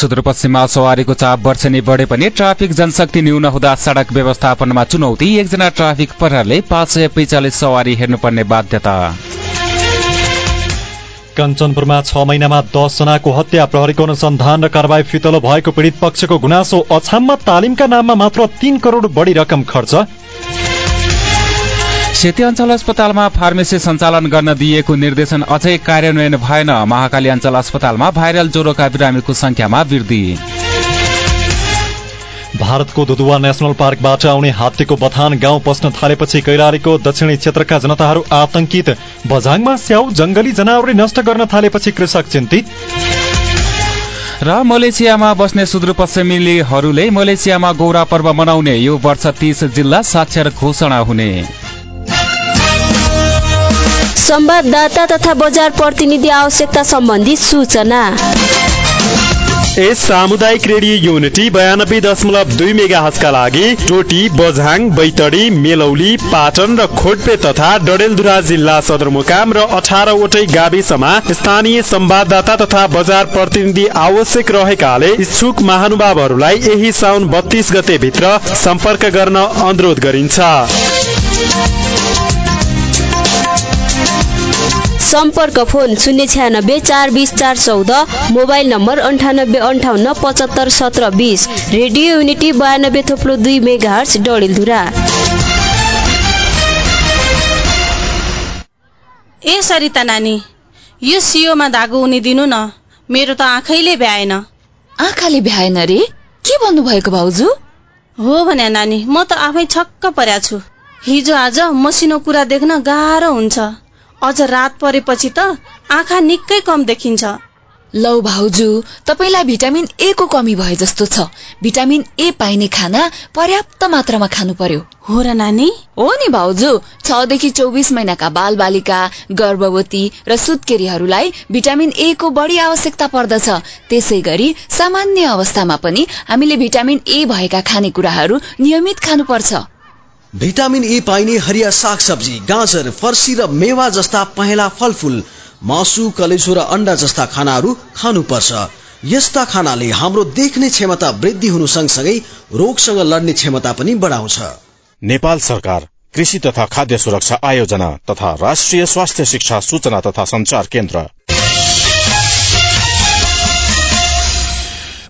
सुदूरपश्चिममा सवारीको चाप वर्षेनी बढे पनि ट्राफिक जनशक्ति न्यून हुँदा सड़क व्यवस्थापनमा चुनौती। एकजना ट्राफिक प्रहरले पाँच सय पैंचालिस सवारी हेर्नुपर्ने बाध्यता। कञ्चनपुरमा छ महिनामा दसजनाको हत्या प्रहरीको अनुसन्धान र कारवाही फितलो भएको पीड़ित पक्षको गुनासो अछाममा तालिमका नाममा मात्र तीन करोड़ बढी रकम खर्च। सेती अञ्चल अस्पतालमा फार्मेसी सञ्चालन गर्न दिइएको निर्देशन अझै कार्यान्वयन भएन। महाकाली अञ्चल अस्पतालमा भाइरल ज्वरोका बिरामीको संख्यामा वृद्धि। भारतको दुदुवा नेशनल पार्कबाट आउने हात्तीको बथान गाउँ पस्न थालेपछि कैलालीको दक्षिणी क्षेत्रका जनताहरू आतंकित। बझाङमा स्याउ जंगली जनावरले नष्ट गर्न थालेपछि कृषक चिन्तित। र मलेसियामा बस्ने सुदूरपश्चिमीहरूले मलेसियामा गौरा पर्व मनाउने। यो वर्ष तीस जिल्ला साक्षर घोषणा हुने। संवाददाता तथा बजार प्रतिनिधि आवश्यकता सम्बन्धी सूचना। यस सामुदायिक रेडियो युनिटी बयानब्बे दशमलव दुई मेगा हजका लागि टोटी बझाङ बैतडी मेलौली पाटन र खोटपे तथा डडेलधुरा जिल्ला सदरमुकाम र अठारवटै गाविसमा स्थानीय संवाददाता तथा बजार प्रतिनिधि आवश्यक रहेकाले इच्छुक महानुभावहरूलाई यही साउन बत्तीस गते भित्र सम्पर्क गर्न अनुरोध गरिन्छ। सम्पर्क फोन शून्य छ्यानब्बे चार बिस चार चौध मोबाइल नम्बर अन्ठानब्बे अन्ठाउन्न पचहत्तर सत्र बिस रेडियो युनिटी बयानब्बे थोप्लो दुई मेगा हर्च डडेलधुरा। ए सरिता नानी यो सियोमा धागो उनिदिनु न मेरो त आँखैले भ्याएन। आँखाले भ्याएन रे? के भन्नुभएको भाउजू? हो भने नानी म त आफै छक्क पर्या छु। हिजो आज मसिनो कुरा देख्न गाह्रो हुन्छ। अझ रात परेपछि त आँखा निकै कम देखिन्छ। लौ भाउजू तपाईँलाई भिटामिन ए को कमी भए जस्तो छ। भिटामिन ए पाइने खाना पर्याप्त मात्रामा खानु पर्यो। हो र नानी? हो नि भाउजू छदेखि चौबिस महिनाका बाल बालिका गर्भवती र सुत्केरीहरूलाई भिटामिन ए को बढी आवश्यकता पर्दछ। त्यसै गरी सामान्य अवस्थामा पनि हामीले भिटामिन ए भएका खानेकुराहरू नियमित खानुपर्छ। भिटामिन ए पाइने हरिया सागसब्जी गाजर फर्सी र मेवा जस्ता पहेँला फलफुल मासु कलेजो र अन्डा जस्ता खानाहरू खानुपर्छ। यस्ता खानाले हाम्रो देख्ने क्षमता वृद्धि हुनु सँगसँगै रोगसँग लड्ने क्षमता पनि बढाउँछ। नेपाल सरकार कृषि तथा खाद्य सुरक्षा आयोजना तथा राष्ट्रिय स्वास्थ्य शिक्षा सूचना तथा संचार केन्द्र।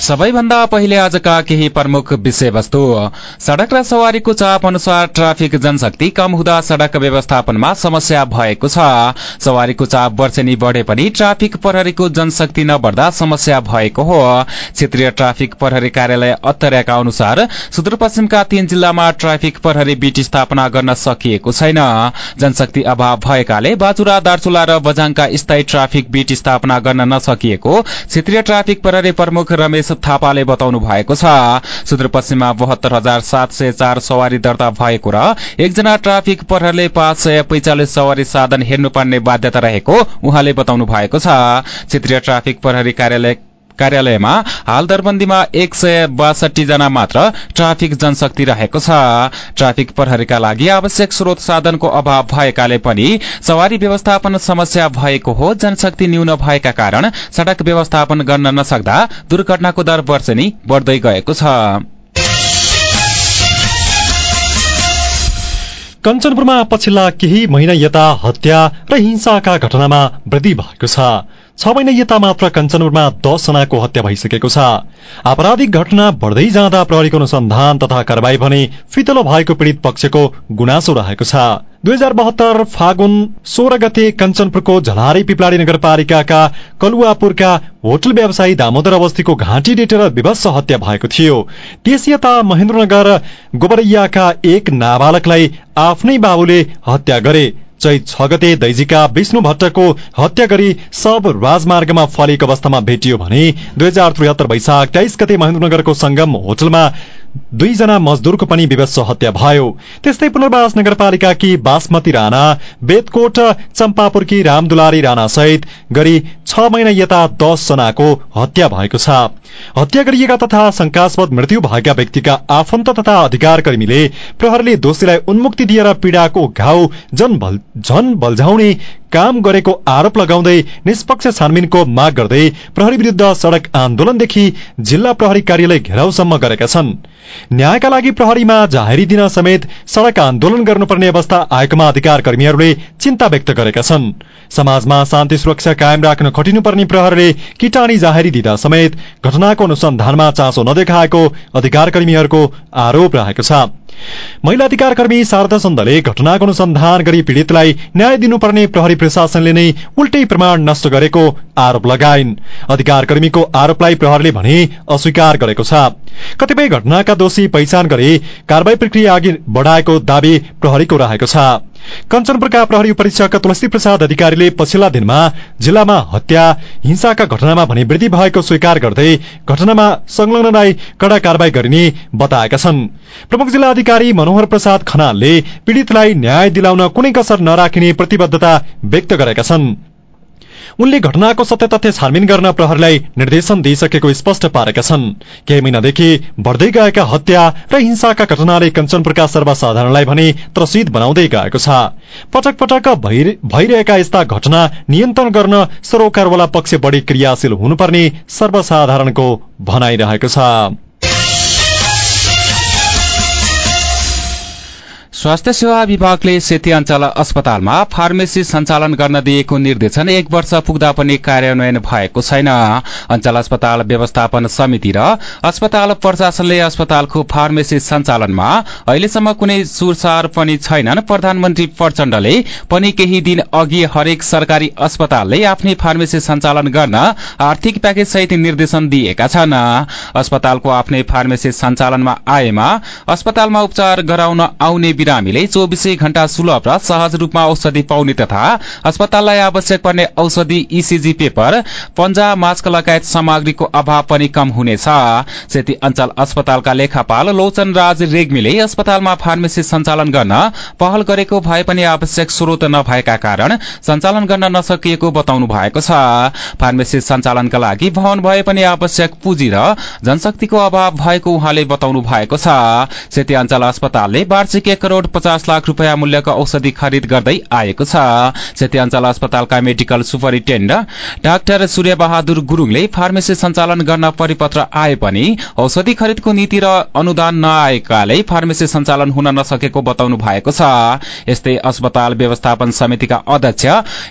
सबैभन्दा पहिले आजका केही प्रमुख विषयवस्तु। सड़क र सवारीको चाप अनुसार ट्राफिक जनशक्ति कम हुँदा सड़क व्यवस्थापनमा समस्या भएको छ। सवारीको चाप वर्षेनी बढ़े पनि ट्राफिक प्रहरीको जनशक्ति नबढ्दा समस्या भएको हो। क्षेत्रीय ट्राफिक प्रहरी कार्यालय अत्तर्याका अनुसार सुदूरपश्चिमका तीन जिल्लामा ट्राफिक प्रहरी बीट स्थापना गर्न सकिएको छैन। जनशक्ति अभाव भएकाले बाजुरा दार्चुला र बजाङका स्थायी ट्राफिक बीट स्थापना गर्न नसकिएको क्षेत्रीय ट्राफिक प्रहरी प्रमुख रमेश थापाले बताउनु भएको छ। सुदूरपश्चिममा बहत्तर हजार सात सय चार सवारी दर्ता भएको र एकजना ट्राफिक प्रहरले पाँच सय पैंचालिस सवारी साधन हेर्नुपर्ने बाध्यता रहेको उहाँले बताउनु भएको छ। क्षेत्रीय ट्राफिक प्रहरी कार्यालय कार्यालयमा हाल दरबन्दीमा एक सय बासठी जना मात्र ट्राफिक जनशक्ति रहेको छ। ट्राफिक प्रहरीका लागि आवश्यक स्रोत साधनको अभाव भएकाले पनि सवारी व्यवस्थापन समस्या भएको हो। जनशक्ति न्यून भएका कारण सड़क व्यवस्थापन गर्न नसक्दा दुर्घटनाको दर वर्षेनी बढ़दै गएको छ। कञ्चनपुरमा पछिल्ला केही महिना यता हत्या र हिंसाका घटनामा वृद्धि भएको छ। छ महिना यता मात्र कञ्चनपुरमा दसजनाको हत्या भइसकेको छ। आपराधिक घटना बढ़दै जाँदा प्रहरीको अनुसन्धान तथा कारवाही भने फितलो भएको पीड़ित पक्षको गुनासो रहेको छ। दुई हजार बहत्तर फागुन सोह्र गते कञ्चनपुरको झलारी पिपलाडी नगरपालिकाका कलुवापुरका होटल व्यवसायी दामोदर अवस्थीको घाँटी डेटेर विभत्स हत्या भएको थियो। त्यस यता महेन्द्रनगर गोबरैयाका एक नाबालकलाई आफ्नै बाबुले हत्या गरे। चैत छ गते दैजिका विष्णु भट्टको हत्या गरी सब राजमार्गमा फलेको अवस्थामा भेटियो भने दुई हजार त्रिहत्तर वैशाख तेइस गते महेन्द्रनगरको संगम होटलमा दुईजना मजदूरको पनि विवश हत्या भयो। त्यस्तै पुनर्वास नगरपालिकाकी बासमती राणा बेतकोट चम्पापुरकी रामदुलारी राणा सहित गरी छ महिना यता दस जनाको हत्या भएको छ। हत्या गरिएका तथा शंकास्पद मृत्यु भएका व्यक्तिका आफन्त तथा अधिकार कर्मीले प्रहरले दोषीलाई उन्मुक्ति दिएर पीड़ाको घाउ झन बल्झाउने काम गरेको आरोप लगाउँदै निष्पक्ष छानबिनको माग गर्दै प्रहरी विरूद्ध सड़क आन्दोलनदेखि जिल्ला प्रहरी कार्यालय घेराउसम्म गरेका छन्। न्यायका लागि प्रहरीमा जाहेरी दिन समेत सड़क आन्दोलन गर्नुपर्ने अवस्था आएकोमा अधिकार कर्मीहरूले चिन्ता व्यक्त गरेका छन्। समाजमा शान्ति सुरक्षा कायम राख्न खटिनुपर्ने प्रहरले किटानी जाहेरी दिँदा समेत घटनाको अनुसन्धानमा चासो नदेखाएको अधिकार कर्मीहरूको आरोप रहेको छ। महिला अधिकार कर्मी शारदा चन्दले घटनाको अनुसन्धान गरी पीड़ितलाई न्याय दिनुपर्ने प्रहरी प्रशासनले नै उल्टै प्रमाण नष्ट गरेको आरोप लगाइन्। अधिकार कर्मीको आरोपलाई प्रहरले भने अस्वीकार गरेको छ। कतिपय घटनाका दोषी पहिचान गरी कारवाही प्रक्रिया अघि बढ़ाएको दावी प्रहरीको रहेको छ। कञ्चनपुरका प्रहरी परीक्षक तुलसी प्रसाद अधिकारीले पछिल्ला दिनमा जिल्लामा हत्या हिंसाका घटनामा भने वृद्धि भएको स्वीकार गर्दै घटनामा संलग्नलाई कड़ा कारवाही गरिने बताएका छन्। प्रमुख जिल्ला अधिकारी मनोहर प्रसाद खनालले पीड़ितलाई न्याय दिलाउन कुनै कसर नराखिने प्रतिबद्धता व्यक्त गरेका छन्। उनले घटनाको सत्य तथ्य छानबिन गर्न प्रहरीलाई निर्देशन दिइसकेको स्पष्ट पारेका छन्। केही महिनादेखि बढ़दै गएका हत्या र हिंसाका घटनाले कञ्चनपुरका सर्वसाधारणलाई भने त्रसित बनाउँदै गएको छ। पटक पटक भइरहेका यस्ता घटना नियन्त्रण गर्न सरोकारवाला पक्ष बढ़ी क्रियाशील हुनुपर्ने सर्वसाधारणको भनाइरहेको छ। स्वास्थ्य सेवा विभागले सेती अञ्चल अस्पतालमा फार्मेसी सञ्चालन गर्न दिएको निर्देशन एक वर्ष पुग्दा पनि कार्यान्वयन भएको छैन। अञ्चल अस्पताल व्यवस्थापन समिति र अस्पताल प्रशासनले अस्पतालको फार्मेसी सञ्चालनमा अहिलेसम्म कुनै सुरसार पनि छैनन्। प्रधानमन्त्री प्रचण्डले पनि केही दिन अघि हरेक सरकारी अस्पतालले आफ्नै फार्मेसी सञ्चालन गर्न आर्थिक प्याकेज सहित निर्देशन दिएका छन्। अस्पतालको आफ्नै फार्मेसी सञ्चालनमा आएमा अस्पतालमा उपचार गराउन आउने बिरामीले चौबिसै घण्टा सुलभ र सहज रूपमा औषधि पाउने तथा अस्पताललाई आवश्यक पर्ने औषधि इसिजी पेपर पन्जा मास्क लगायत सामग्रीको अभाव पनि कम हुनेछ। सेती अञ्चल अस्पतालका लेखापाल लोचन राज रेग्मीले अस्पतालमा फार्मेसी सञ्चालन गर्न पहल गरेको भए पनि आवश्यक स्रोत नभएका कारण सञ्चालन गर्न नसकिएको बताउनु भएको छ। फार्मेसी सञ्चालनका लागि भवन भए पनि आवश्यक पुँजी र जनशक्तिको अभाव भएको उहाँले बताउनु भएको छ। सेती अञ्चल अस्पतालले वार्षिक एक पचास लाख रूपियाँ मूल्यको औषधि खरिद गर्दै आएको छ। सेती अञ्चल अस्पतालका medical superintendent doctor Surya Bahadur गुरूङले फार्मेसी सञ्चालन गर्न परिपत्र आए पनि औषधि खरिदको नीति र अनुदान नआएकाले फार्मेसी सञ्चालन हुन नसकेको बताउनु भएको छ। यस्तै अस्पताल व्यवस्थापन समितिका अध्यक्ष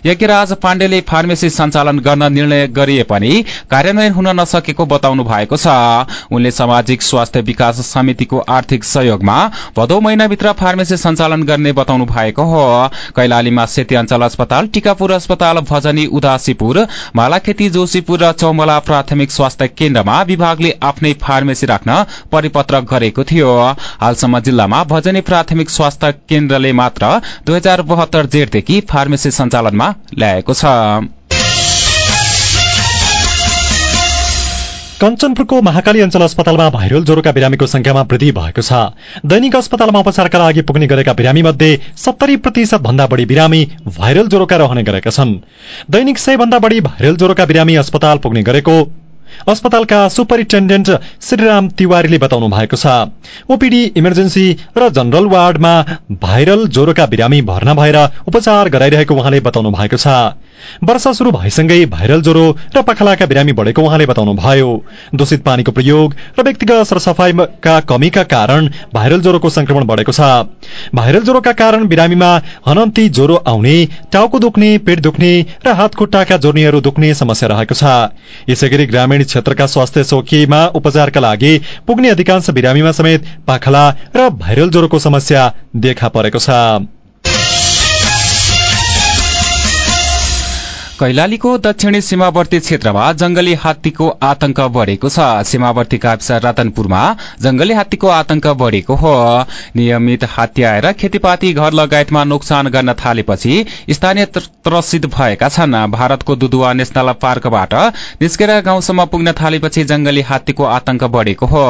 यज्ञराज पाण्डेले फार्मेसी सञ्चालन गर्न निर्णय गरिए पनि कार्यान्वयन हुन नसकेको बताउनु भएको छ। उनले सामाजिक स्वास्थ्य विकास समितिको आर्थिक सहयोगमा भदौ महिनाभित्र फार्मेसी सञ्चालन गर्ने बताउनु भएको हो। कैलालीमा सेती अञ्चल अस्पताल टिकापुर अस्पताल भजनी उदासीपुर मालाखेती जोशीपुर र चौमला प्राथमिक स्वास्थ्य केन्द्रमा विभागले आफ्नै फार्मेसी राख्न परिपत्र गरेको थियो। हालसम्म जिल्लामा भजनी प्राथमिक स्वास्थ्य केन्द्रले मात्र दुई हजार बहत्तर जेठदेखि फार्मेसी सञ्चालनमा ल्याएको छ। कञ्चनपुरको महाकाली अञ्चल अस्पतालमा भाइरल ज्वरोका बिरामीको संख्यामा वृद्धि भएको छ। दैनिक अस्पतालमा उपचारका लागि पुग्ने गरेका बिरामी मध्ये सत्तरी प्रतिशत भन्दा बढ़ी बिरामी भाइरल ज्वरोका रहने गरेका छन्। दैनिक सय भन्दा बढ़ी भाइरल ज्वरोका बिरामी अस्पताल पुग्ने गरेको अस्पतालका सुपरिन्टेण्डेन्ट श्रीराम तिवारीले बताउनु भएको छ। ओपीडी इमर्जेन्सी र जनरल वार्डमा भाइरल ज्वरोका बिरामी भर्ना भएर उपचार गराइरहेको उहाँले बताउनु भएको छ। वर्षा शुरू भएसँगै भाइरल ज्वरो र पखालाका बिरामी बढ़ेको उहाँले बताउनु भयो। दूषित पानीको प्रयोग र व्यक्तिगत सरसफाईका कमीका कारण भाइरल ज्वरोको संक्रमण बढ़ेको छ। भाइरल ज्वरोका कारण बिरामीमा हनन्ती ज्वरो आउने टाउको दुख्ने पेट दुख्ने र हात खुट्टाका जोर्नीहरू दुख्ने समस्या रहेको छ। यसैगरी ग्रामीण क्षेत्रका स्वास्थ्य चौकीमा उपचारका लागि पुग्ने अधिकांश बिरामीमा समेत पाखला र भाइरल ज्वरोको समस्या देखा परेको छ। कैलालीको दक्षिणी सीमावर्ती क्षेत्रमा जंगली हात्तीको आतंक बढ़ेको छ। सीमावर्ती गाविस रतनपुरमा जंगली हात्तीको आतंक बढ़ेको हो। नियमित हात्ती आएर खेतीपाती घर लगायतमा नोक्सान गर्न थालेपछि स्थानीय त्रसित भएका छन्। भारतको दुदुवा नेशनल पार्कबाट निस्केर गाउँसम्म पुग्न थालेपछि जंगली हात्तीको आतंक बढ़ेको हो।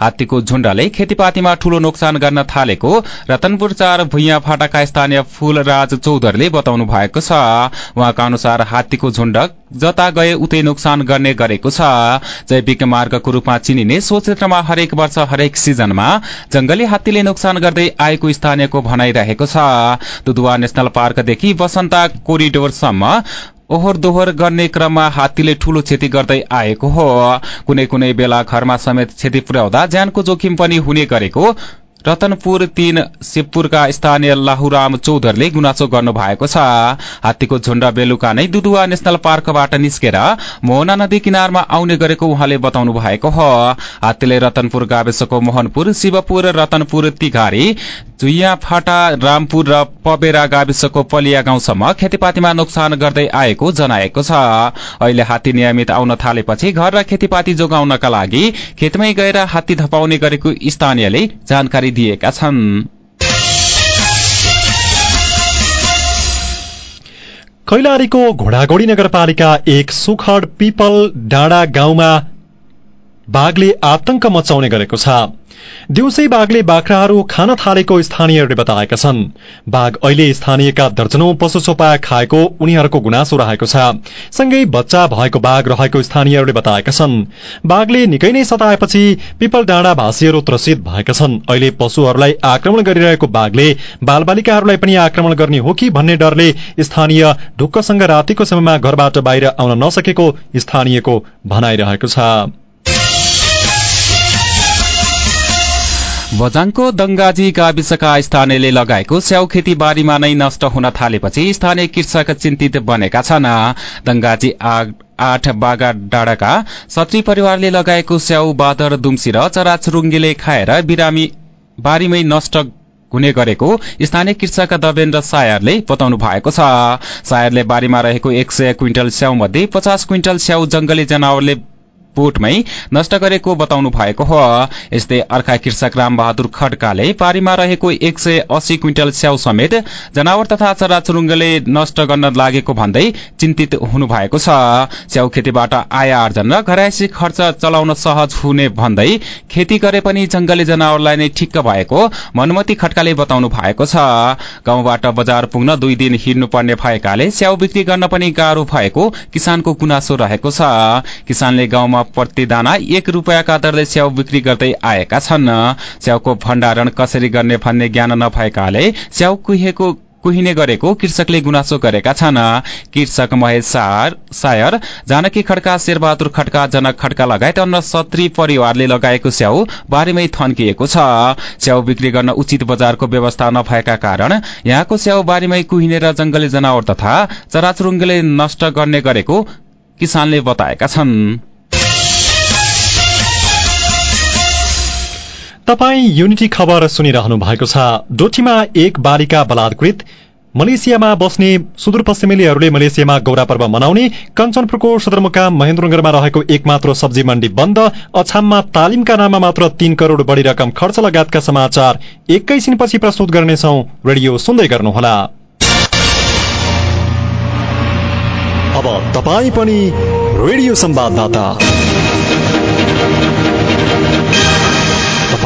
हात्तीको झुण्डले खेतीपातीमा ठूलो नोक्सान गर्न थालेको रतनपुर चार भुइँ फाटाका स्थानीय फूलराज चौधरीले बताउनु भएको छ। अनुसार हात्तीको झुण्ड जता गए उतै नोक्सान गर्ने गरेको छ। जैविक मार्गको रूपमा चिनिने सो क्षेत्रमा हरेक वर्ष हरेक सिजनमा जंगली हात्तीले नोक्सान गर्दै आएको स्थानीयको भनाइरहेको छ। दुदुवा नेशनल पार्कदेखि वसन्ता कोरिडोरसम्म ओहोर दोहोर गर्ने क्रममा हात्तीले ठूलो क्षति गर्दै आएको हो। कुनै कुनै बेला घरमा समेत क्षति पुर्याउँदा ज्यानको जोखिम पनि हुने गरेको रतनपुर तीन शिवपुरका स्थानीय लाहुराम चौधरीले गुनासो गर्नु भएको छ। हात्तीको झुण्ड बेलुका नै दुदुवा नेशनल पार्कबाट निस्केर मोहना नदी किनारमा आउने गरेको उहाँले बताउनु भएको हो। हात्तीले रतनपुर गाविसको मोहनपुर शिवपुर रतनपुर तिघारी जुइया फाटा रामपुर र पबेरा गाविसको पलिया गाउँसम्म खेतीपातीमा नोक्सान गर्दै आएको जनाएको छ। अहिले हात्ती नियमित आउन थालेपछि घर र खेतीपाती जोगाउनका लागि खेतमै गएर हात्ती धपाउने गरेको स्थानीयले जानकारी दिएका छन्। कैलालीको घोडागोडी नगरपालिका एक सुखड पिपल डाँडा गाउँमा बाघले आतंक मचाउने गरेको छ। दिउँसै बाघले बाख्राहरू खान थालेको स्थानीयहरूले बताएका छन्। बाघ अहिले स्थानीयका दर्जनौं पशु चोपा खाएको उनीहरूको गुनासो रहेको छ। सँगै बच्चा भएको बाघ रहेको स्थानीयहरूले बताएका छन्। बाघले निकै नै सताएपछि पिपल डाँडा भाषीहरू त्रसित भएका छन्। अहिले पशुहरूलाई आक्रमण गरिरहेको बाघले बालबालिकाहरूलाई पनि आक्रमण गर्ने हो कि भन्ने डरले स्थानीय ढुक्कसँग रातिको समयमा घरबाट बाहिर आउन नसकेको स्थानीयको भनाइरहेको छ। बजाङको दंगाजी गाविसका स्थानीयले लगाएको स्याउ खेती बारीमा नै नष्ट हुन थालेपछि स्थानीय कृषक चिन्तित बनेका छन्। दंगाजी आठ बागा डाँडाका सत्री परिवारले लगाएको स्याउ बादर दुम्सी र चराचुरुङ्गीले खाएर बिरामी बारीमै नष्ट हुने गरेको स्थानीय कृषक दवेन्द्र सायरले बताउनु भएको छ। सायरले बारीमा रहेको एक सय क्विन्टल स्याउ मध्ये पचास क्विन्टल स्याउ जंगली जनावरले बोटमै नष्ट गरेको बताउनु भएको हो। यस्तै अर्का कृषक रामबहादुर खड्काले पारीमा रहेको एक सय अस्सी क्विन्टल स्याउ समेत जनावर तथा चराचुरुङ्गले नष्ट गर्न लागेको भन्दै चिन्तित हुनु भएको छ। स्याउ खेतीबाट आय आर्जन र घरायसी खर्च चलाउन सहज हुने भन्दै खेती गरे पनि जंगली जनावरलाई नै ठिक्क भएको मनमती खड्काले बताउनु भएको छ। गाउँबाट बजार पुग्न दुई दिन हिँड्नुपर्ने भएकाले स्याउ बिक्री गर्न पनि गाह्रो भएको किसानको गुनासो रहेको छ। किसानले गाउँमा प्रतिदाना एक रूपियाँका दरले स्याउ बिक्री गर्दै आएका छन्। स्याउको भण्डारण कसरी गर्ने भन्ने ज्ञान नभएकाले स्याउ कुहिने गरेको कृषकले गुनासो गरेका छन्। कृषक महेश सायर जानकी खड्का शेरबहादुर खड्का जनक खड्का लगायत अन्य सत्री परिवारले लगाएको स्याउ बारीमै थन्किएको छ। स्याउ बिक्री गर्न उचित बजारको व्यवस्था नभएका कारण यहाँको स्याउ बारीमै कुहिने र जंगली जनावर तथा चराचुरुङ्गीले नष्ट गर्ने गरेको किसानले बताएका छन्। तपाई युनिटी खबर सुनिरहनु भएको छ। डोटीमा एक बालिका बलात्कृत। मलेसियामा बस्ने सुदूरपश्चिमेलीहरूले मलेसियामा गौरा पर्व मनाउने कञ्चनपुरको सदरमुकाम महेन्द्रनगरमा रहेको एकमात्र सब्जी मण्डी बन्द। अछाममा तालिमका नाममा मात्र तीन करोड़ बढ़ी रकम खर्च लगायतका समाचार। एकैछिनपछि प्रस्तुत गर्नेछौ रेडियो सुन्दै गर्नुहोला। अब तपाई पनि रेडियो संवाददाता।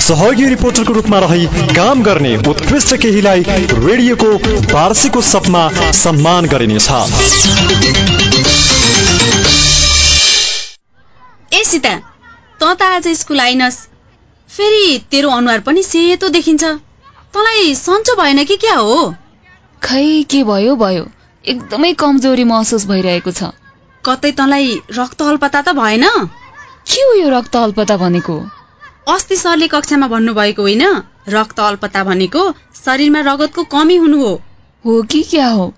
सहयोगी रिपोर्टरको रूपमा रही काम गर्ने उत्कृष्ट केहीलाई रेडियोको वार्षिक उत्सवमा सम्मान गरिनेछ। ए सीता त त आज स्कुल आइनस्। फेरि तेरो अनुहार पनि सेतो देखिन्छ। तँलाई सन्चो भएन कि क्या हो? खै के भयो भयो। एकदमै कमजोरी महसुस भइरहेको छ। कतै तँलाई रक्त अल्पता त भएन? के हो यो रक्त अल्पता भनेको? अस्ति सरले कक्षामा भन्नुभएको होइन रक्त अल्पता भनेको शरीरमा रगतको कमी हुनु हो। हो कि क्या हो?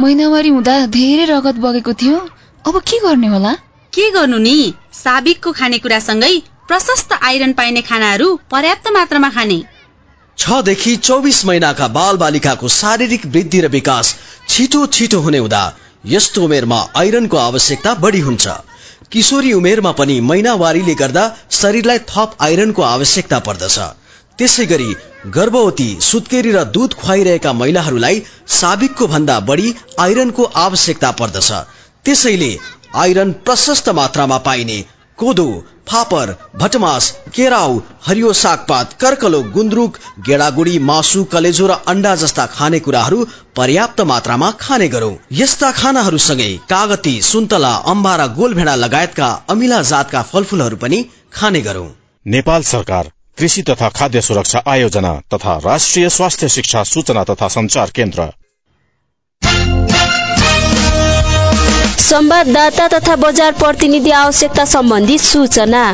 महिनावारी हुँदा धेरै रगत बगेको थियो। अब के गर्ने होला? के गर्नु नि? साबिकको खानेकुरासँगै प्रशस्त आइरन पाइने खानाहरू पर्याप्त मात्रामा खाने। छदेखि चौबिस महिनाका बाल बालिकाको शारीरिक वृद्धि र विकास छिटो छिटो हुने हुँदा यस्तो उमेरमा आइरनको आवश्यकता बढी हुन्छ। किशोरी उमेरमा पनि महिनावारीले गर्दा शरीरलाई थप आइरनको आवश्यकता पर्दछ। त्यसै गरी गर्भवती सुत्केरी र दुध खुवाइरहेका महिलाहरूलाई साबिकको भन्दा बढी आइरनको आवश्यकता पर्दछ। त्यसैले आइरन प्रशस्त मात्रामा पाइने कोदो फापर भटमास केराउ हरियो सागपात कर्कलो गुन्द्रुक गेडागुडी मासु कलेजो र अण्डा जस्ता खानेकुराहरू पर्याप्त मात्रामा खाने गरौं। यस्ता खानाहरूसँगै कागती सुन्तला अम्बा र गोलभेडा लगायतका अमिला जातका फलफूलहरू पनि खाने गरौं। नेपाल सरकार कृषि तथा खाद्य सुरक्षा आयोजना तथा राष्ट्रिय स्वास्थ्य शिक्षा सूचना तथा संचार केन्द्र। संवाददाता तथा बजार प्रतिनिधि आवश्यकता सम्बन्धी सूचना।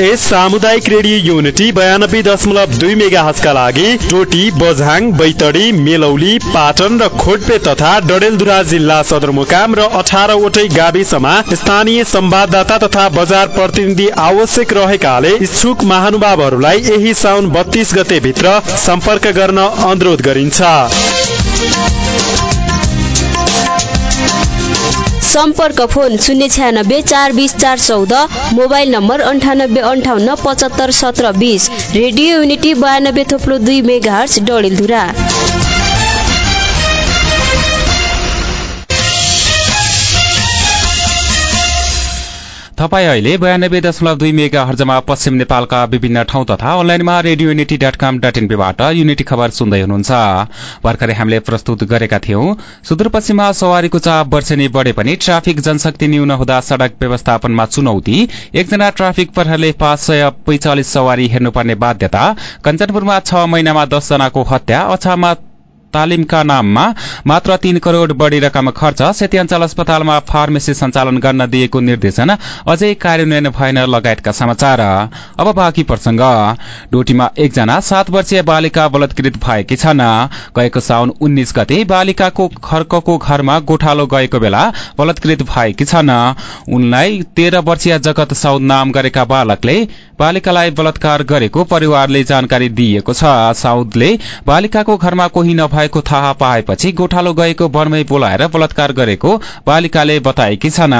यस सामुदायिक रेडियो युनिटी बयानब्बे दशमलव दुई मेगा हजका लागि टोटी बझाङ बैतडी मेलौली पाटन र खोटपे तथा डडेलधुरा जिल्ला सदरमुकाम र अठारवटै गाविसमा स्थानीय संवाददाता तथा बजार प्रतिनिधि आवश्यक रहेकाले इच्छुक महानुभावहरूलाई यही साउन बत्तीस गते भित्र सम्पर्क गर्न अनुरोध गरिन्छ। सम्पर्क फोन शून्य छ्यानब्बे चार बिस चार चौध मोबाइल नम्बर अन्ठानब्बे अन्ठाउन्न पचहत्तर सत्र बिस रेडियो युनिटी बयानब्बे थोप्लो दुई मेगा हर्स डडेलधुरा। तपाईँ अहिले बयानब्बे दशमलव दुई मेगा हर्जमा पश्चिम नेपालका विभिन्न ठाउँ तथा अनलाइनमा radio Unity dot com dot Unity खबर सुन्दै हुनुहुन्छ। भर्खरै हामीले प्रस्तुत गरेका थियौं। सुदूरपश्चिममा सवारीको चाप वर्षेनी बढे पनि ट्राफिक जनशक्ति न्यून हुँदा सड़क व्यवस्थापनमा चुनौती। एकजना ट्राफिक प्रहरले पाँच सय पैंचालिस सवारी हेर्नुपर्ने बाध्यता। कञ्चनपुरमा छ महिनामा दसजनाको हत्या। अछाममा तालिमका नाममा मात्र तीन करोड़ बढ़ी रकम खर्च सेती अस्पतालमा फार्मेसी सञ्चालन गर्न दिएको निर्देशन अझै कार्यान्वयन भएन लगायतका समाचार। अब बाँकी प्रसंग डोटीमा एकजना सात वर्षीय बालिका बलात्कृत भएकी छन्। गएको साउन उन्नाइस गते बालिकाको खर्कको घरमा गोठालो गएको बेला बलात्कृत भएकी छन्। उनलाई तेह्र वर्षीय जगत साउद नाम गरेका बालकले बालिकालाई बलात्कार गरेको परिवारले जानकारी दिएको छ। साउदले बालिकाको घरमा कोही नभएको थाहा पाएपछि गोठालो गएको वनमै बोलाएर बलात्कार गरेको बालिकाले बताएकी छन्।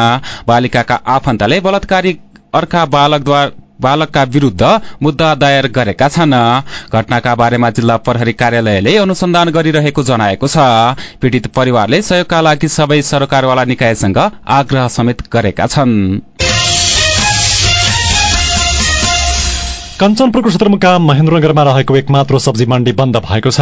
बालिकाका आफन्तले बलात्कारी अर्का बालकद्वारा बालकका विरूद्ध मुद्दा दायर गरेका छन्। घटनाका बारेमा जिल्ला प्रहरी कार्यालयले अनुसन्धान गरिरहेको जनाएको छ। पीड़ित परिवारले सहयोगका लागि सबै सरकारवाला निकायसँग आग्रह समेत गरेका छन्। कञ्चनपुरको सदरमुकाम महेन्द्रनगरमा रहेको एकमात्र सब्जी मण्डी बन्द भएको छ।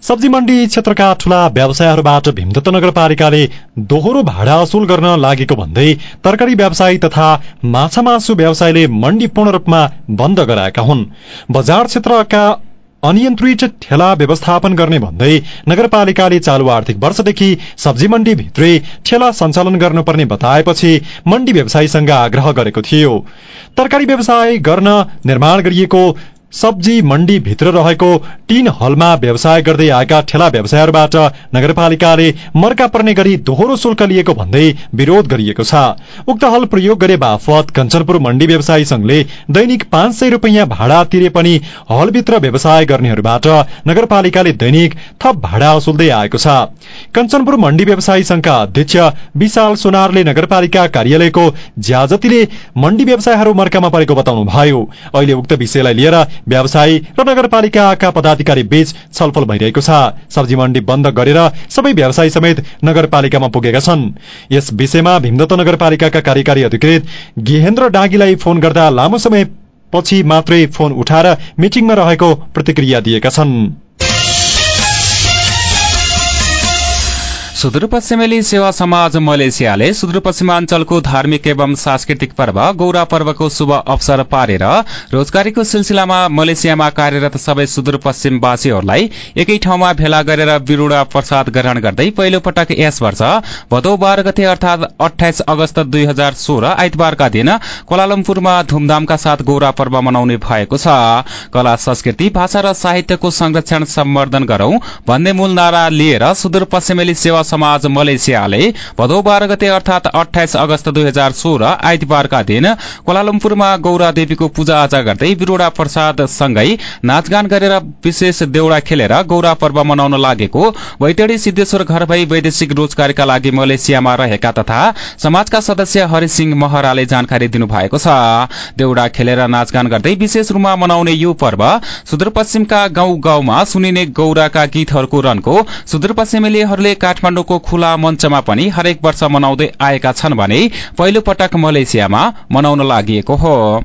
सब्जी मण्डी क्षेत्रका ठूला व्यवसायहरूबाट भीमदत्त नगरपालिकाले दोहोरो भाडा असुल गर्न लागेको भन्दै तरकारी व्यवसायी तथा माछा मासु व्यवसायले मण्डी पूर्ण रूपमा बन्द गराएका हुन्। बजार क्षेत्रका अनियन्त्रित ठेला व्यवस्थापन गर्ने भन्दै नगरपालिकाले चालू आर्थिक वर्षदेखि सब्जी मण्डी भित्रै ठेला सञ्चालन गर्नुपर्ने बताएपछि मण्डी व्यवसायीसँग आग्रह गरेको थियो। तरकारी व्यवसाय गर्न निर्माण गरिएको सब्जी मण्डी भित्र रहेको तीन हलमा व्यवसाय गर्दै आएका ठेला व्यवसायहरूबाट नगरपालिकाले मर्का पर्ने गरी दोहोरो शुल्क लिएको भन्दै विरोध गरिएको छ। उक्त हल प्रयोग गरे बापत कञ्चनपुर मण्डी व्यवसायी संघले दैनिक पाँच सय रूपियाँ भाडा तिरे पनि हलभित्र व्यवसाय गर्नेहरूबाट नगरपालिकाले दैनिक थप भाडा असुल्दै आएको छ। कञ्चनपुर मण्डी व्यवसायी संघका अध्यक्ष विशाल सोनारले नगरपालिका कार्यालयको ज्याजतीले मण्डी व्यवसायहरू मर्कामा परेको बताउनु भयो अहिले उक्त विषयलाई लिएर व्यवसायी र नगरपालिकाका पदाधिकारी बीच छलफल भइरहेको छ। सब्जी मण्डी बन्द गरेर सबै व्यवसायी समेत नगरपालिकामा पुगेका छन्। यस विषयमा भीमदत्त नगरपालिकाका कार्यकारी अधिकृत गेहेन्द्र डाँगीलाई फोन गर्दा लामो समय पछि मात्रै फोन उठाएर मिटिङमा रहेको प्रतिक्रिया दिएका छन्। सुदूरपश्चिमेली सेवा समाज मलेसियाले सुदूरपश्चिमाञ्चलको धार्मिक एवं सांस्कृतिक पर्व गौरा पर्वको शुभ अवसर पारेर रोजगारीको सिलसिलामा मलेसियामा कार्यरत सबै सुदूरपश्चिमवासीहरूलाई एकै ठाउँमा भेला गरेर बिरूडा प्रसाद ग्रहण गर्दै पहिलो पटक यस वर्ष भदौ बाह्र गते अर्थात अठाइस अगस्त दुई हजार सोह्र आइतबारका दिन कोलालमपुरमा धूमधामका साथ गौरा पर्व मनाउने भएको छ। कला संस्कृति भाषा र साहित्यको संरक्षण सम्वर्धन गरौं भन्ने मूल नारा लिएर सुदूरपश्चिमेली सेवा समाज मलेसियाले भदौ बाह्र गते अर्थात अठाइस अगस्त दुई हजार सोह्र आइतबारका दिन कोलालम्पुरमा गौरा देवीको पूजा आजा गर्दै बिरोडा प्रसाद सँगै नाचगान गरेर विशेष देउडा खेलेर गौरा पर्व मनाउन लागेको वैतडी सिद्धेश्वर घर भई वैदेशिक रोजगारीका लागि मलेसियामा रहेका तथा समाजका सदस्य हरिसिंह महराले जानकारी दिनुभएको छ। देउडा खेलेर नाचगान गर्दै विशेष रूपमा मनाउने यो पर्व सुदूरपश्चिमका गाउँ गाउँमा सुनिने गौराका गीतहरूको रनको सुदूरपश्चिमेलीहरूले काठमाडौँ काठमाडौँको खुला मञ्चमा पनि हरेक वर्ष मनाउँदै आएका छन् भने पहिलो पटक मलेसियामा मनाउन लागि हो।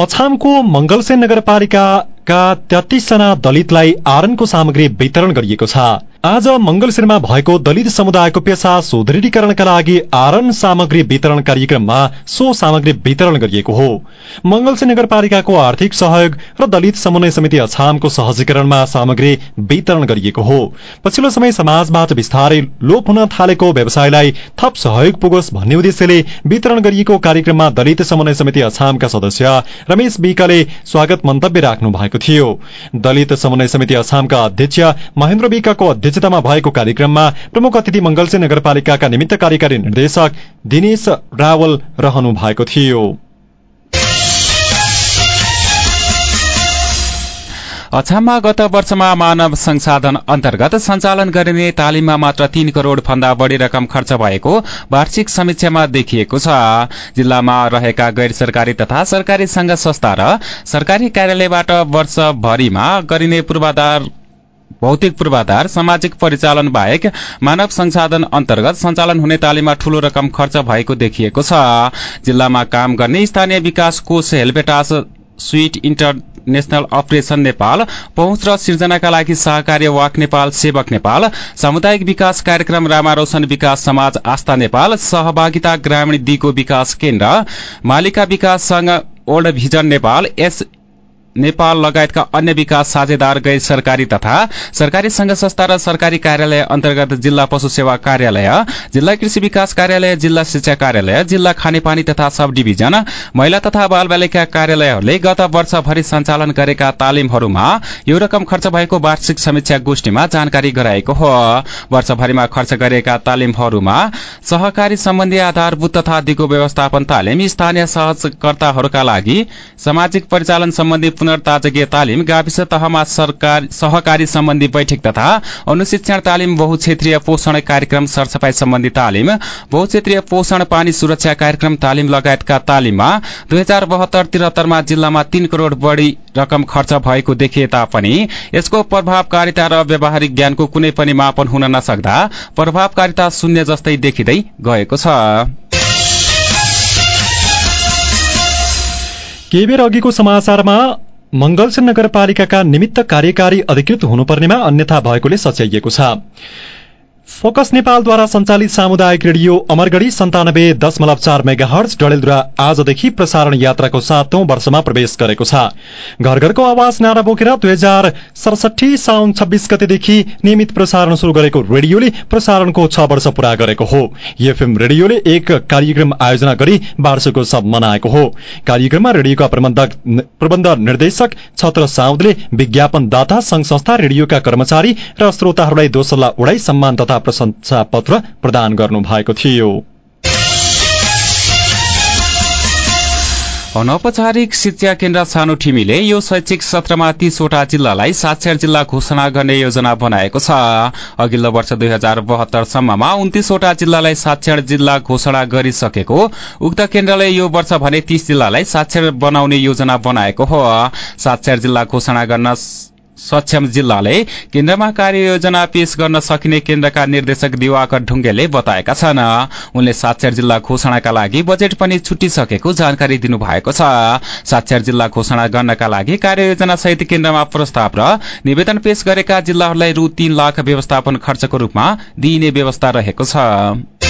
अछामको मंगलसेन नगरपालिकाका तेत्तीसजना दलितलाई आरनको सामग्री वितरण गरिएको छ। आज मंगलसेनमा भएको दलित समुदायको पेसा सुदृढीकरणका लागि आरन सामग्री वितरण कार्यक्रममा सो सामग्री वितरण गरिएको हो। मंगलसेन नगरपालिकाको आर्थिक सहयोग र दलित समन्वय समिति अछामको सहजीकरणमा सामग्री वितरण गरिएको हो। पछिल्लो समय समाजबाट विस्तारै लोप हुन थालेको व्यवसायलाई थप सहयोग पुगोस् भन्ने उद्देश्यले वितरण गरिएको कार्यक्रममा दलित समन्वय समिति अछामका सदस्य रमेश विकले स्वागत मन्तव्य राख्नु भएको थियो। दलित समन्वय समिति अछामका अध्यक्ष महेन्द्र विकको अध्यक्षतामा भएको कार्यक्रममा प्रमुख अतिथि मंगलसे नगरपालिकाका निमित्त कार्यकारी निर्देशक दिनेश रावल रहनु भएको थियो। अछाममा गत वर्षमा मानव संसाधन अन्तर्गत सञ्चालन गरिने तालिममा मात्र तीन करोड़ भन्दा बढ़ी रकम खर्च भएको वार्षिक समीक्षामा देखिएको छ। जिल्लामा रहेका गैर सरकारी तथा सरकारी संघ संस्था र सरकारी कार्यालयबाट वर्षभरिमा गरिने पूर्वाधार भौतिक पूर्वाधार सामाजिक परिचालन बाहेक मानव संसाधन अन्तर्गत सञ्चालन हुने तालिममा ठूलो रकम खर्च भएको देखिएको छ। जिल्लामा काम गर्ने स्थानीय विकास कोष Helvetas Swiss international operation Nepal पहुँच र सिर्जनाका लागि सहकार्य वाक नेपाल सेवक नेपाल सामुदायिक विकास कार्यक्रम रामा रोशन विकास समाज आस्था नेपाल सहभागिता ग्रामीण दिगो विकास केन्द्र मालिका विकास संघ world vision Nepal S Nepal लगायतका अन्य विकास साझेदार गैर सरकारी तथा सरकारी संघ संस्था र सरकारी कार्यालय अन्तर्गत जिल्ला पशु सेवा कार्यालय जिल्ला कृषि विकास कार्यालय जिल्ला शिक्षा कार्यालय जिल्ला खानेपानी तथा सब डिभिजन महिला तथा बाल बालिका कार्यालयहरूले गत वर्षभरि सञ्चालन गरेका तालिमहरूमा यो रकम खर्च भएको वार्षिक समीक्षा गोष्ठीमा जानकारी गराएको हो। वर्षभरिमा खर्च गरेका तालिमहरूमा सहकारी सम्बन्धी आधारभूत तथा दिगो व्यवस्थापन तालिम स्थानीय सहजकर्ताहरूका लागि सामाजिक परिचालन सम्बन्धी पुनर्ताजकीय तालिम गाविस तहमा सहकारी सम्बन्धी बैठक तथा अनुशिक्षण तालिम बहुक्षेत्रीय पोषण कार्यक्रम सरसफाई सम्बन्धी तालिम बहुक्षेत्रीय पोषण पानी सुरक्षा कार्यक्रम तालिम लगायतका तालिममा दुई हजार बहत्तर त्रिहत्तरमा जिल्लामा तीन करोड़ बढ़ी रकम खर्च भएको देखिए तापनि यसको प्रभावकारिता र व्यावहारिक ज्ञानको कुनै पनि मापन हुन नसक्दा प्रभावकारिता शून्य जस्तै देखिँदै गएको छ। केही बेर अघिको समाचारमा मंगलसेन नगरपालिकाका निमित्त कार्यकारी अधिकृत हुनुपर्नेमा अन्यथा भएकोले सच्याइएको छ। फोकस नेपालद्वारा सञ्चालित सामुदायिक रेडियो अमरगढ़ी सन्तानब्बे दशमलव चार मेगा हर्च डडेलद्वारा आजदेखि प्रसारण यात्राको सातौं वर्षमा प्रवेश गरेको छ। घर घरको आवाज नारा बोकेर दुई हजार सडसठी साउन छब्बीस गतेदेखि नियमित प्रसारण शुरू गरेको रेडियोले प्रसारणको छ वर्ष पूरा गरेको हो। एफएम रेडियोले एक कार्यक्रम आयोजना गरी वार्षिकोत्सव मनाएको हो। कार्यक्रममा रेडियोका प्रबन्ध निर्देशक छत्र साउदले विज्ञापनदाता संघ संस्था रेडियोका कर्मचारी र श्रोताहरूलाई दोसल्ला उडाई सम्मान तथा प्रशंसा पत्र प्रदान गर्नु भएको थियो। अनौपचारिक शिक्षा केन्द्र सानो ठिमीले यो शैक्षिक सत्रमा तीसवटा जिल्लालाई साक्षर जिल्ला घोषणा गर्ने योजना बनाएको छ। अघिल्लो वर्ष दुई हजार बहत्तरसम्ममा उन्तिसवटा जिल्लालाई साक्षर जिल्ला घोषणा गरिसकेको उक्त केन्द्रले यो वर्ष भने तीस जिल्लालाई साक्षर बनाउने योजना बनाएको हो। साक्षर जिल्ला घोषणा गर्न सक्षम जिल्लाले केन्द्रमा कार्ययोजना पेश गर्न सकिने केन्द्रका निर्देशक दिवाकर ढुङ्गेले बताएका छन्। उनले साक्षर जिल्ला घोषणाका लागि बजेट पनि छुटिसकेको जानकारी दिनुभएको छ। साक्षर जिल्ला घोषणा गर्नका लागि कार्ययोजना सहित केन्द्रमा प्रस्ताव र निवेदन पेश गरेका जिल्लाहरूलाई रु तीन लाख व्यवस्थापन खर्चको रूपमा दिइने व्यवस्था रहेको छ।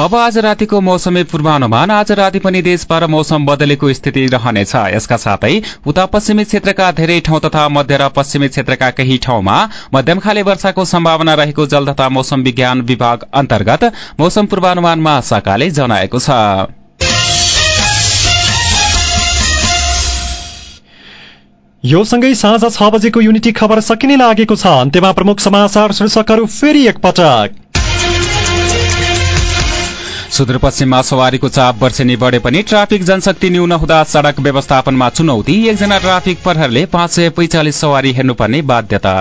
अब आज रातिको मौसमी पूर्वानुमान। आज राति पनि देशभर मौसम बदलेको स्थिति रहनेछ। यसका साथै उता पश्चिमी क्षेत्रका धेरै ठाउँ तथा मध्य र पश्चिमी क्षेत्रका केही ठाउँमा मध्यम खाले वर्षाको सम्भावना रहेको जल तथा मौसम विज्ञान विभाग अन्तर्गत मौसम पूर्वानुमान महाशाखाले जनाएको छ। यो सँगै साँझ छ बजेको युनिटी खबर सकिने लागेको छ। अन्त्यमा प्रमुख समाचार शीर्षकहरू फेरि एकपटक। सुदूरपश्चिममा सवारीको चाप वर्षेनी बढे पनि ट्राफिक जनशक्ति न्यून हुँदा सड़क व्यवस्थापनमा चुनौती। एकजना ट्राफिक प्रहरले पाँच सय सवारी हेर्नुपर्ने बाध्यता।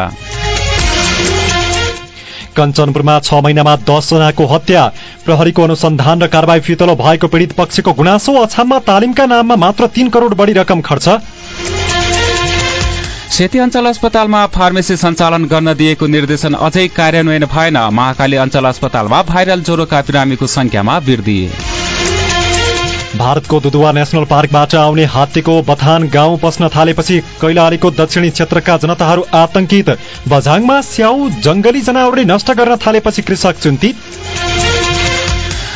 कञ्चनपुरमा छ महिनामा दसजनाको हत्या। प्रहरीको अनुसन्धान र कारवाही फितलो भएको पीड़ित पक्षको गुनासो अछाममा तालिमका नाममा मात्र तीन करोड़ बढी रकम खर्च। सेती अञ्चल अस्पतालमा फार्मेसी सञ्चालन गर्न दिएको निर्देशन अझै कार्यान्वयन भएन। महाकाली अञ्चल अस्पतालमा भाइरल ज्वरोका बिरामीको संख्यामा वृद्धि। भारतको दुदुवा नेशनल पार्कबाट आउने हात्तीको बथान गाउँ पस्न थालेपछि कैलालीको दक्षिणी क्षेत्रका जनताहरू आतंकित। बझाङमा स्याउ जंगली जनावरले नष्ट गर्न थालेपछि कृषक चिन्तित।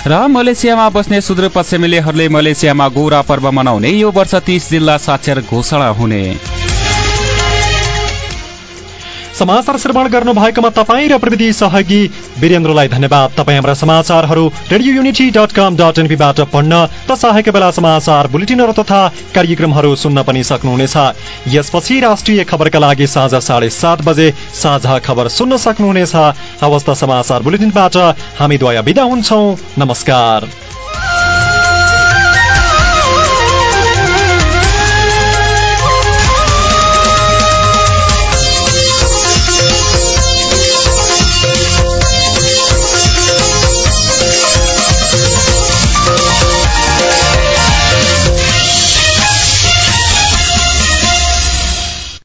र मलेसियामा बस्ने सुदूरपश्चिमेलीहरूले मलेसियामा गौरा पर्व मनाउने यो वर्ष तीस जिल्ला साक्षर घोषणा हुने। समाचार श्रवण गर्नु भएकोमा तपाईँ र प्रविधि सहयोगी वीरेन्द्रलाई धन्यवाद। तपाईँ हाम्रा समाचारहरू radio Unity dot com dot एनपीबाट पढ्न त चाहेको बेला समाचार बुलेटिनहरू तथा कार्यक्रमहरू सुन्न पनि सक्नुहुनेछ। यसपछि राष्ट्रिय खबरका लागि साँझ साढे सात बजे साझा खबर सुन्न सक्नुहुनेछ। अवस्था समाचार बुलेटिनबाट हामी द्वय विदा हुन्छौ। नमस्कार।